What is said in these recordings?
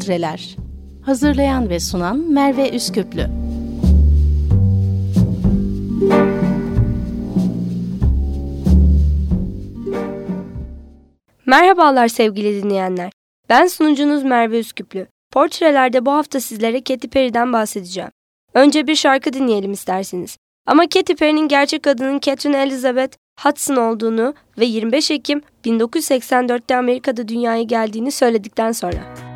Portreler Hazırlayan ve sunan Merve Üsküplü Merhabalar sevgili dinleyenler. Ben sunucunuz Merve Üsküplü. Portrelerde bu hafta sizlere Katy Perry'den bahsedeceğim. Önce bir şarkı dinleyelim isterseniz. Ama Katy Perry'nin gerçek adının Catherine Elizabeth Hudson olduğunu ve 25 Ekim 1984'te Amerika'da dünyaya geldiğini söyledikten sonra.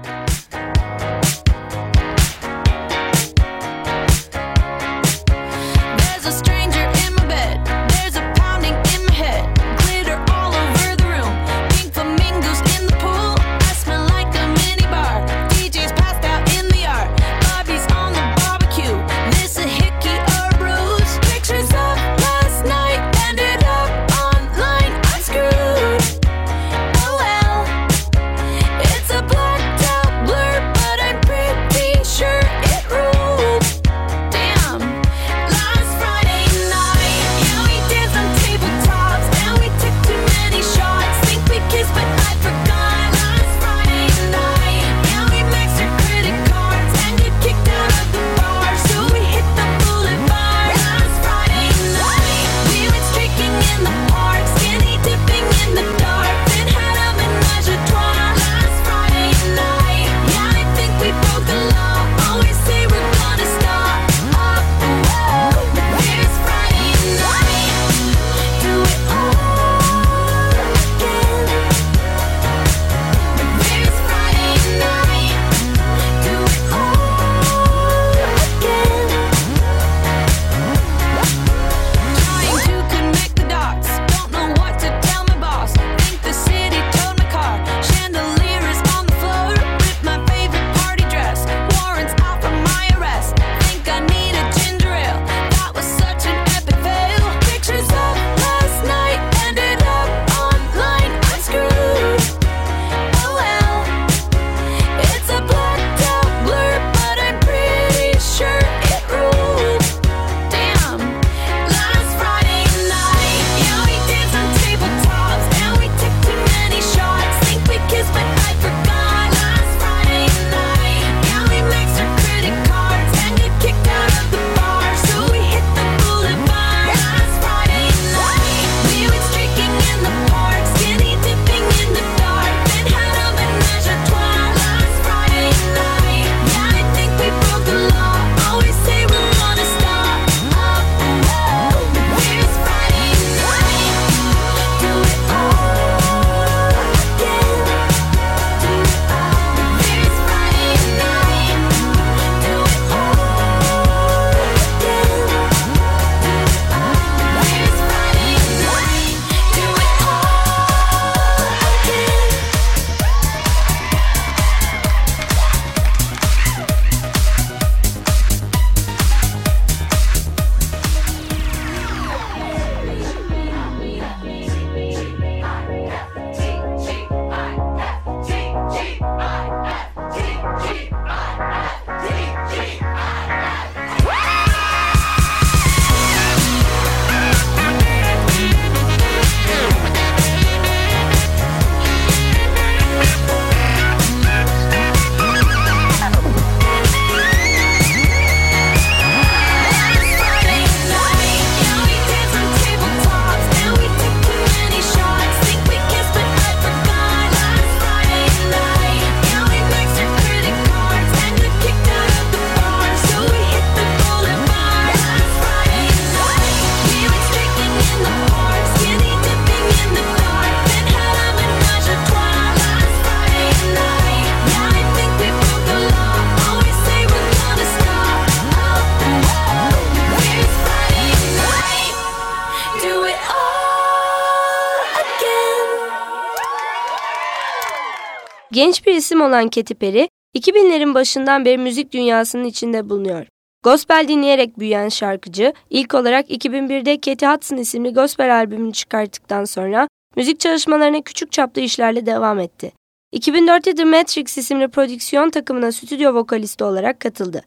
Genç bir isim olan Katy Perry, 2000'lerin başından beri müzik dünyasının içinde bulunuyor. Gospel dinleyerek büyüyen şarkıcı, ilk olarak 2001'de Katy Hudson isimli gospel albümünü çıkarttıktan sonra müzik çalışmalarına küçük çaplı işlerle devam etti. 2004'te The Matrix isimli prodüksiyon takımına stüdyo vokalisti olarak katıldı.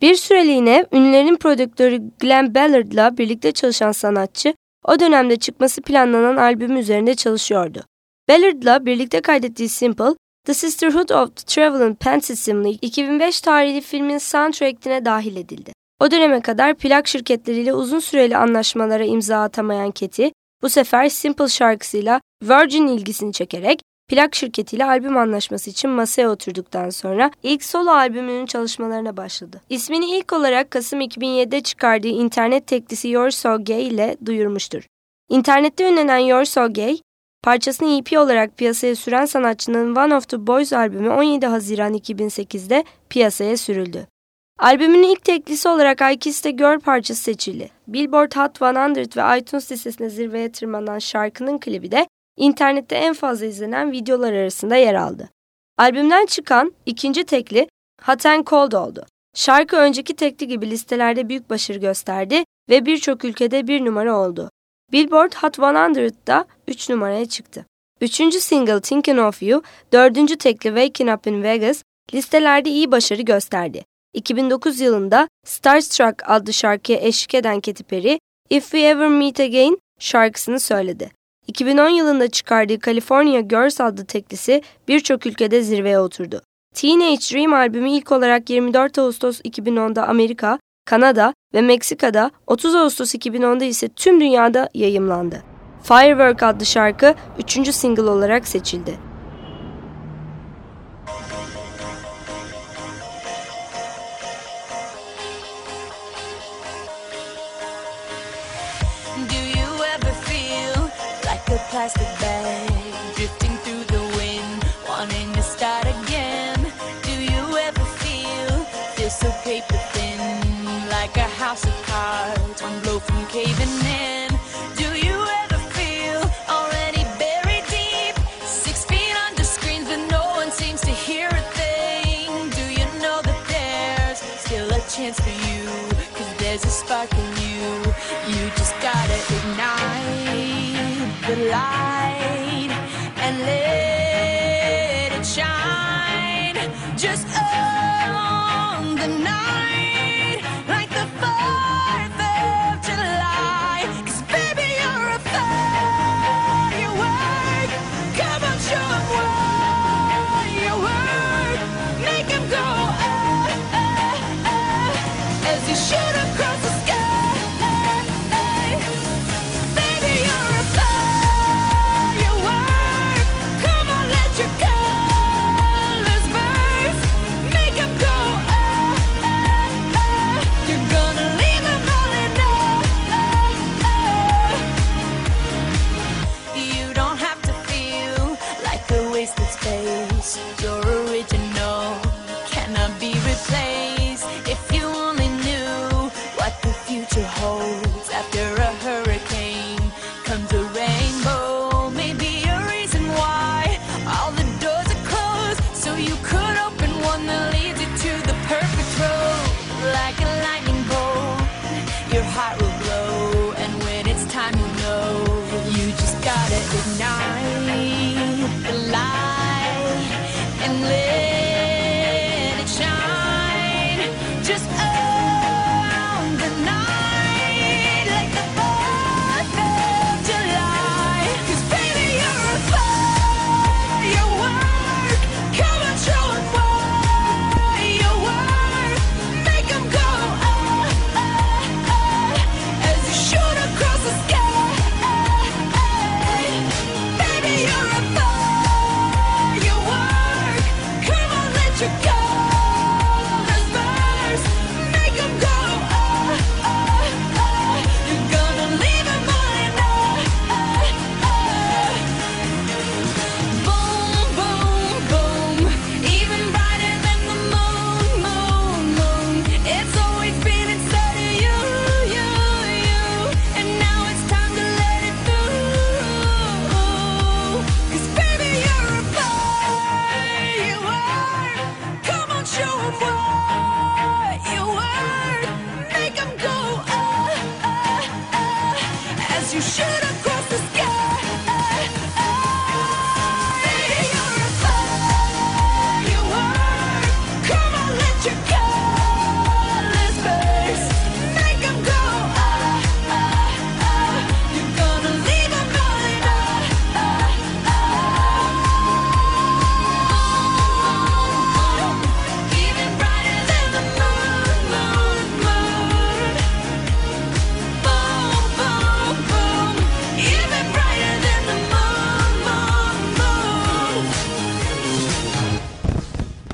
Bir süreliğine ünlülerin prodüktörü Glenn Ballard'la birlikte çalışan sanatçı, o dönemde çıkması planlanan albüm üzerinde çalışıyordu. Ballard'la birlikte kaydettiği Simple, The Sisterhood of the Traveling Pants isimli 2005 tarihli filmin soundtrack'ine dahil edildi. O döneme kadar plak şirketleriyle uzun süreli anlaşmalara imza atamayan Keti, bu sefer Simple şarkısıyla Virgin ilgisini çekerek plak şirketiyle albüm anlaşması için masaya oturduktan sonra ilk solo albümünün çalışmalarına başladı. İsmini ilk olarak Kasım 2007'de çıkardığı internet teklisi You're So Gay ile duyurmuştur. İnternette ünlenen You're So Gay, parçasını EP olarak piyasaya süren sanatçının One of the Boys albümü 17 Haziran 2008'de piyasaya sürüldü. Albümün ilk teklisi olarak I Kissed a Girl parçası seçildi. Billboard Hot 100 ve iTunes listesine zirveye tırmanan şarkının klibi de internette en fazla izlenen videolar arasında yer aldı. Albümden çıkan ikinci tekli Hot and Cold oldu. Şarkı önceki tekli gibi listelerde büyük başarı gösterdi ve birçok ülkede bir numara oldu. Billboard Hot 100'da 3 numaraya çıktı. Üçüncü single Thinking of You, dördüncü tekli Waking Up in Vegas listelerde iyi başarı gösterdi. 2009 yılında Starstruck adlı şarkıya eşlik eden Katy Perry, If We Ever Meet Again şarkısını söyledi. 2010 yılında çıkardığı California Girls adlı teklisi birçok ülkede zirveye oturdu. Teenage Dream albümü ilk olarak 24 Ağustos 2010'da Amerika, Kanada ve Meksika'da 30 Ağustos 2010'da ise tüm dünyada yayımlandı. Firework adlı şarkı 3. single olarak seçildi. Just gotta ignite the light and let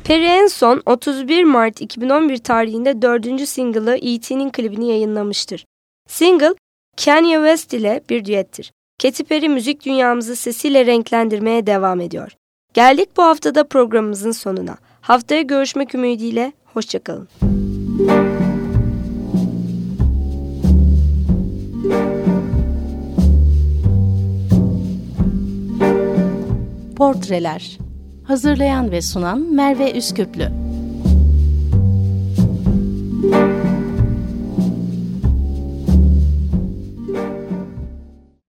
Perry en son 31 Mart 2011 tarihinde dördüncü single'ı E.T.'nin klibini yayınlamıştır. Single, Kanye West ile bir düettir. Katy Perry müzik dünyamızı sesiyle renklendirmeye devam ediyor. Geldik bu haftada programımızın sonuna. Haftaya görüşmek ümidiyle, hoşçakalın. Portreler Hazırlayan ve sunan Merve Üsküplü